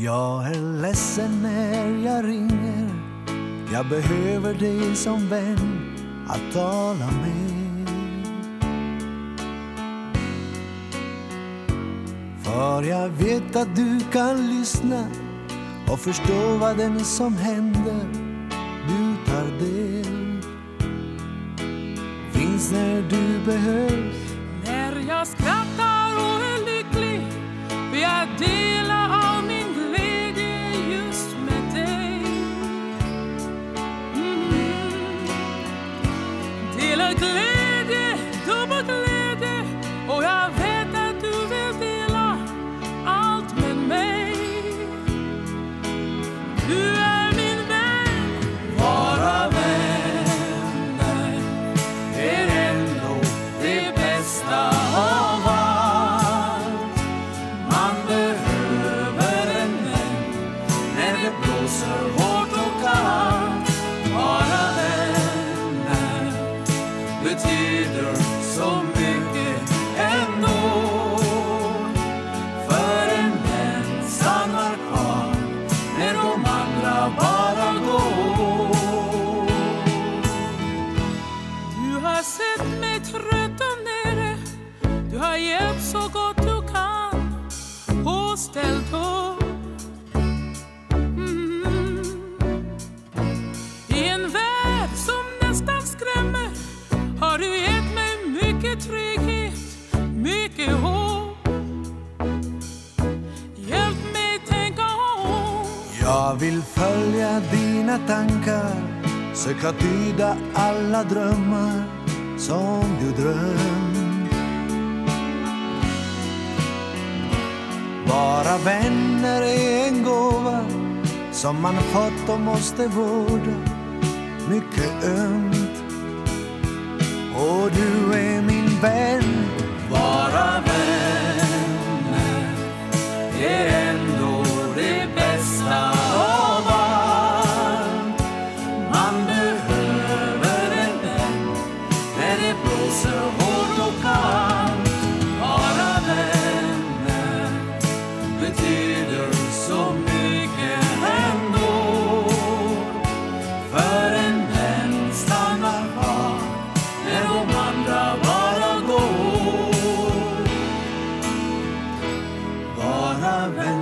Jag är ledsen när jag ringer. Jag behöver dig som vän att tala med. För jag vet att du kan lyssna och förstå vad den som händer. Du tar del. Finns när du behövs. När jag skrattar och är lycklig vill jag del simply Jag vill följa dina tankar Söka tyda alla drömmar som du drömt. Bara vänner är en gåva som man fått och måste vårda mycket ömt. Och du är min vän heaven.